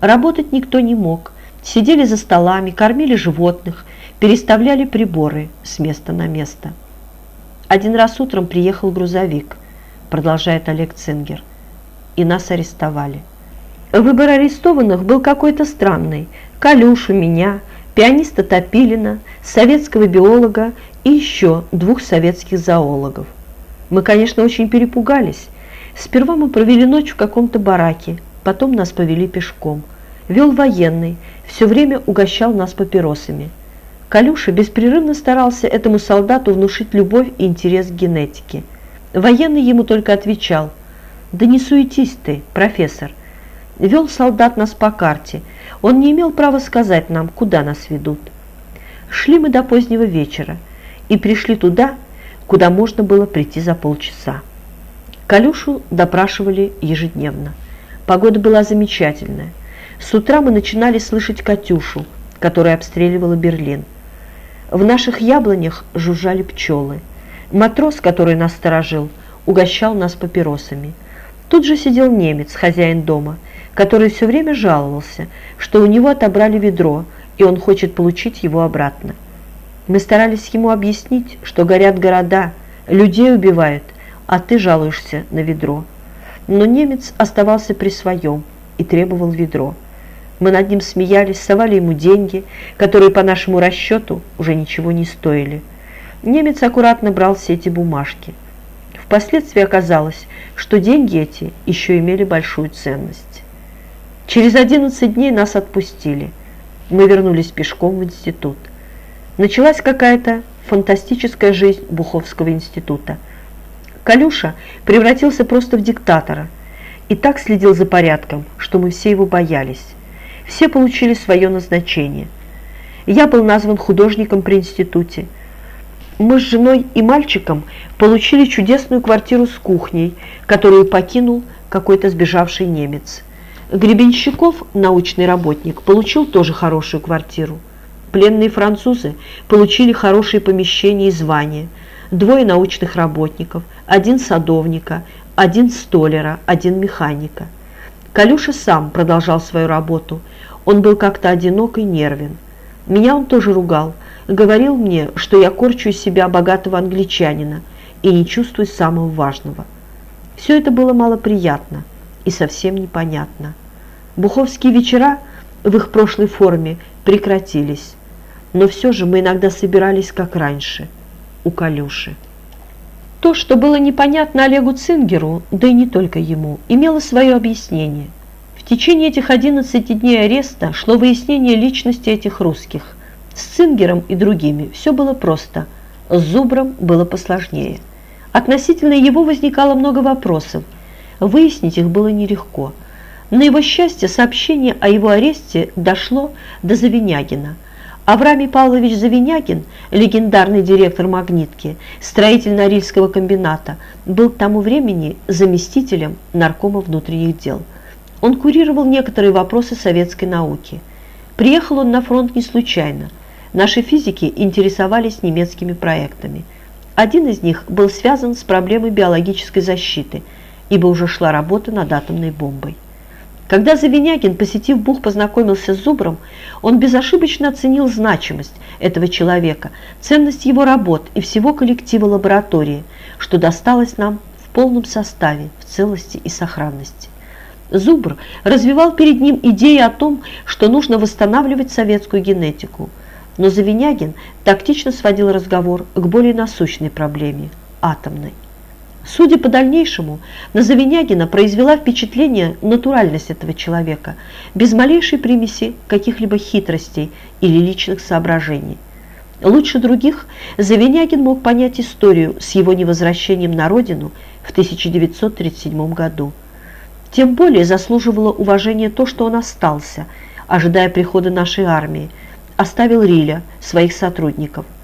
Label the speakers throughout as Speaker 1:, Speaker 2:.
Speaker 1: Работать никто не мог. Сидели за столами, кормили животных, переставляли приборы с места на место. Один раз утром приехал грузовик, продолжает Олег Цингер, и нас арестовали. Выбор арестованных был какой-то странный. Калюшу, меня, пианиста Топилина, советского биолога и еще двух советских зоологов. Мы, конечно, очень перепугались. Сперва мы провели ночь в каком-то бараке, потом нас повели пешком. Вел военный, все время угощал нас папиросами. Калюша беспрерывно старался этому солдату внушить любовь и интерес к генетике. Военный ему только отвечал, «Да не суетись ты, профессор». Вел солдат нас по карте. Он не имел права сказать нам, куда нас ведут. Шли мы до позднего вечера и пришли туда, куда можно было прийти за полчаса. Калюшу допрашивали ежедневно. Погода была замечательная. С утра мы начинали слышать «Катюшу», которая обстреливала Берлин. В наших яблонях жужжали пчелы. Матрос, который нас сторожил, угощал нас папиросами. Тут же сидел немец, хозяин дома, который все время жаловался, что у него отобрали ведро, и он хочет получить его обратно. Мы старались ему объяснить, что горят города, людей убивают, а ты жалуешься на ведро. Но немец оставался при своем и требовал ведро. Мы над ним смеялись, совали ему деньги, которые по нашему расчету уже ничего не стоили. Немец аккуратно брал все эти бумажки. Впоследствии оказалось, что деньги эти еще имели большую ценность. Через 11 дней нас отпустили. Мы вернулись пешком в институт. Началась какая-то фантастическая жизнь Буховского института. Калюша превратился просто в диктатора и так следил за порядком, что мы все его боялись. Все получили свое назначение. Я был назван художником при институте. Мы с женой и мальчиком получили чудесную квартиру с кухней, которую покинул какой-то сбежавший немец. Гребенщиков, научный работник, получил тоже хорошую квартиру. Пленные французы получили хорошие помещения и звания, двое научных работников, один садовника, один столера, один механика. Калюша сам продолжал свою работу. Он был как-то одинок и нервен. Меня он тоже ругал, говорил мне, что я корчу из себя богатого англичанина и не чувствую самого важного. Все это было малоприятно и совсем непонятно. Буховские вечера в их прошлой форме прекратились но все же мы иногда собирались как раньше, у Калюши. То, что было непонятно Олегу Цингеру, да и не только ему, имело свое объяснение. В течение этих 11 дней ареста шло выяснение личности этих русских. С Цингером и другими все было просто, с Зубром было посложнее. Относительно его возникало много вопросов, выяснить их было нелегко. На его счастье сообщение о его аресте дошло до Завинягина – Авраамий Павлович Завинякин, легендарный директор «Магнитки», строитель Норильского комбината, был к тому времени заместителем наркома внутренних дел. Он курировал некоторые вопросы советской науки. Приехал он на фронт не случайно. Наши физики интересовались немецкими проектами. Один из них был связан с проблемой биологической защиты, ибо уже шла работа над атомной бомбой. Когда Завинягин, посетив Бух, познакомился с Зубром, он безошибочно оценил значимость этого человека, ценность его работ и всего коллектива лаборатории, что досталось нам в полном составе, в целости и сохранности. Зубр развивал перед ним идеи о том, что нужно восстанавливать советскую генетику, но Завинягин тактично сводил разговор к более насущной проблеме – атомной. Судя по дальнейшему, на Завинягина произвела впечатление натуральность этого человека, без малейшей примеси каких-либо хитростей или личных соображений. Лучше других Завинягин мог понять историю с его невозвращением на родину в 1937 году. Тем более заслуживало уважения то, что он остался, ожидая прихода нашей армии, оставил Риля, своих сотрудников –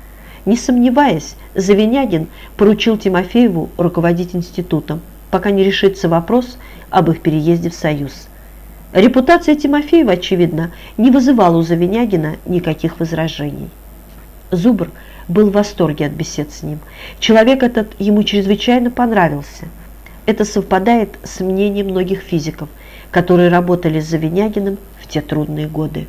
Speaker 1: не сомневаясь, Завинягин поручил Тимофееву руководить институтом, пока не решится вопрос об их переезде в Союз. Репутация Тимофеева, очевидно, не вызывала у Завинягина никаких возражений. Зубр был в восторге от бесед с ним. Человек этот ему чрезвычайно понравился. Это совпадает с мнением многих физиков, которые работали с Завинягиным в те трудные годы.